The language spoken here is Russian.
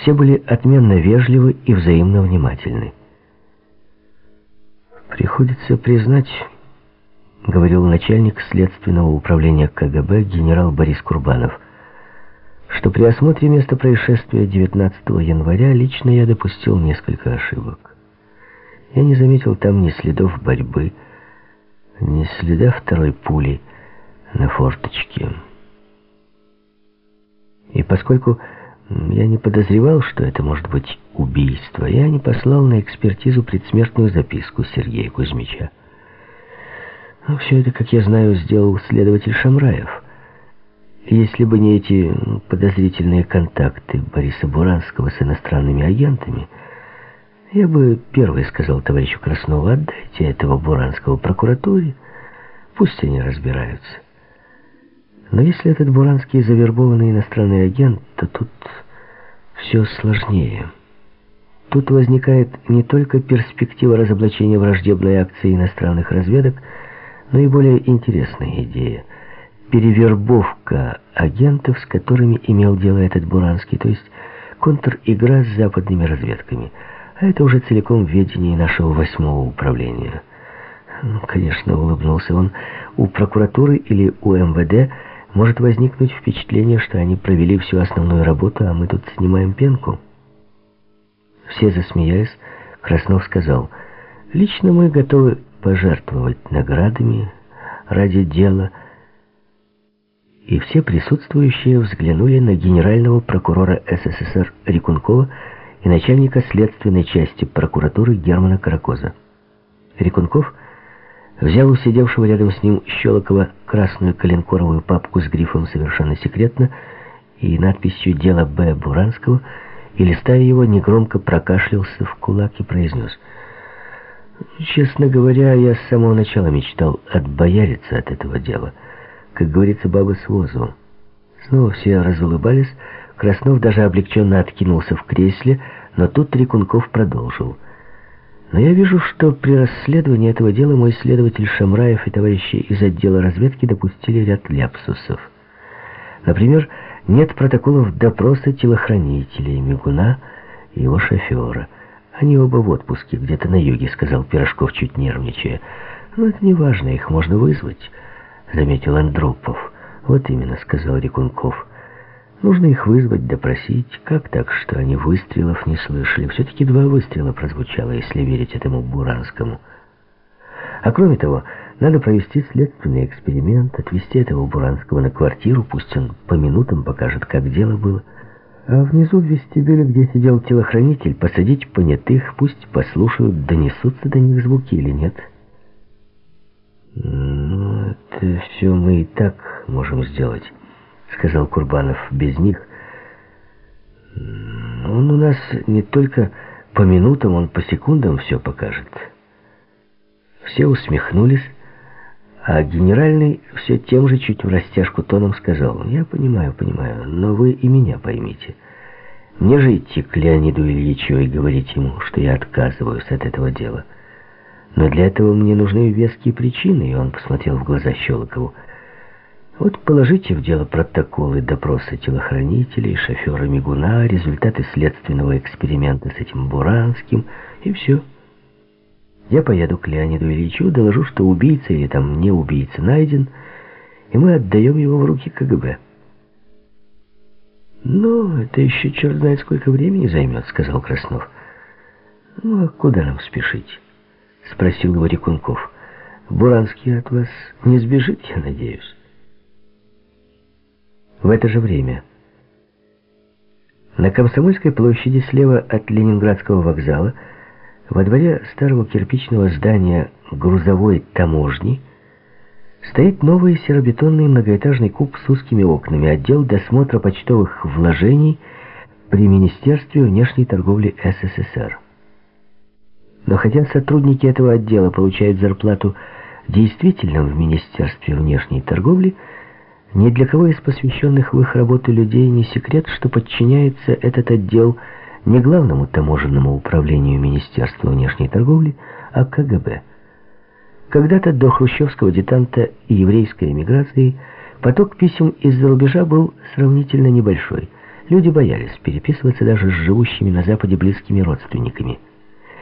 Все были отменно вежливы и взаимно внимательны. «Приходится признать», — говорил начальник следственного управления КГБ генерал Борис Курбанов, что при осмотре места происшествия 19 января лично я допустил несколько ошибок. Я не заметил там ни следов борьбы, ни следа второй пули на форточке. И поскольку я не подозревал, что это может быть убийство, я не послал на экспертизу предсмертную записку Сергея Кузьмича. Но все это, как я знаю, сделал следователь Шамраев. Если бы не эти подозрительные контакты Бориса Буранского с иностранными агентами, я бы первый сказал товарищу Краснову, отдайте этого Буранского прокуратуре, пусть они разбираются. Но если этот Буранский завербованный иностранный агент, то тут все сложнее. Тут возникает не только перспектива разоблачения враждебной акции иностранных разведок, но и более интересная идея – перевербовка агентов, с которыми имел дело этот Буранский, то есть контр-игра с западными разведками – а это уже целиком в ведении нашего восьмого управления. Ну, конечно, улыбнулся он, у прокуратуры или у МВД может возникнуть впечатление, что они провели всю основную работу, а мы тут снимаем пенку. Все засмеялись. Краснов сказал, «Лично мы готовы пожертвовать наградами ради дела». И все присутствующие взглянули на генерального прокурора СССР Рикункова, и начальника следственной части прокуратуры Германа Каракоза. Рекунков взял у сидевшего рядом с ним Щелокова красную коленкоровую папку с грифом «Совершенно секретно» и надписью «Дело Б. Буранского» и, листая его, негромко прокашлялся в кулак и произнес «Честно говоря, я с самого начала мечтал отбояриться от этого дела. Как говорится, баба с возу». Снова все разулыбались, Краснов даже облегченно откинулся в кресле, но тут Трикунков продолжил. Но я вижу, что при расследовании этого дела мой следователь Шамраев и товарищи из отдела разведки допустили ряд ляпсусов. Например, нет протоколов допроса телохранителей Мигуна и его шофера. Они оба в отпуске, где-то на юге, сказал Пирожков, чуть нервничая. Но это не важно, их можно вызвать, заметил Андропов. Вот именно, сказал Рекунков. Нужно их вызвать, допросить. Как так, что они выстрелов не слышали? Все-таки два выстрела прозвучало, если верить этому Буранскому. А кроме того, надо провести следственный эксперимент, отвезти этого Буранского на квартиру, пусть он по минутам покажет, как дело было. А внизу в вестибюле, где сидел телохранитель, посадить понятых, пусть послушают, донесутся до них звуки или нет. Ну, это все мы и так можем сделать. — сказал Курбанов, — без них. Он у нас не только по минутам, он по секундам все покажет. Все усмехнулись, а генеральный все тем же чуть в растяжку тоном сказал, «Я понимаю, понимаю, но вы и меня поймите. Мне же идти к Леониду Ильичу и говорить ему, что я отказываюсь от этого дела. Но для этого мне нужны веские причины», и он посмотрел в глаза Щелокову. Вот положите в дело протоколы допроса телохранителей, шофера Мигуна, результаты следственного эксперимента с этим Буранским, и все. Я поеду к Леониду Ильичу, доложу, что убийца или там не убийца найден, и мы отдаем его в руки КГБ. «Ну, это еще черт знает сколько времени займет», — сказал Краснов. «Ну, а куда нам спешить?» — спросил его Рекунков. «Буранский от вас не сбежит, я надеюсь?» В это же время на Комсомольской площади слева от Ленинградского вокзала во дворе старого кирпичного здания грузовой таможни стоит новый серобетонный многоэтажный куб с узкими окнами, отдел досмотра почтовых вложений при Министерстве внешней торговли СССР. Но хотя сотрудники этого отдела получают зарплату действительно в Министерстве внешней торговли, ни для кого из посвященных в их работу людей не секрет, что подчиняется этот отдел не главному таможенному управлению Министерства внешней торговли, а КГБ. Когда-то до хрущевского детанта и еврейской эмиграции поток писем из-за рубежа был сравнительно небольшой. Люди боялись переписываться даже с живущими на Западе близкими родственниками.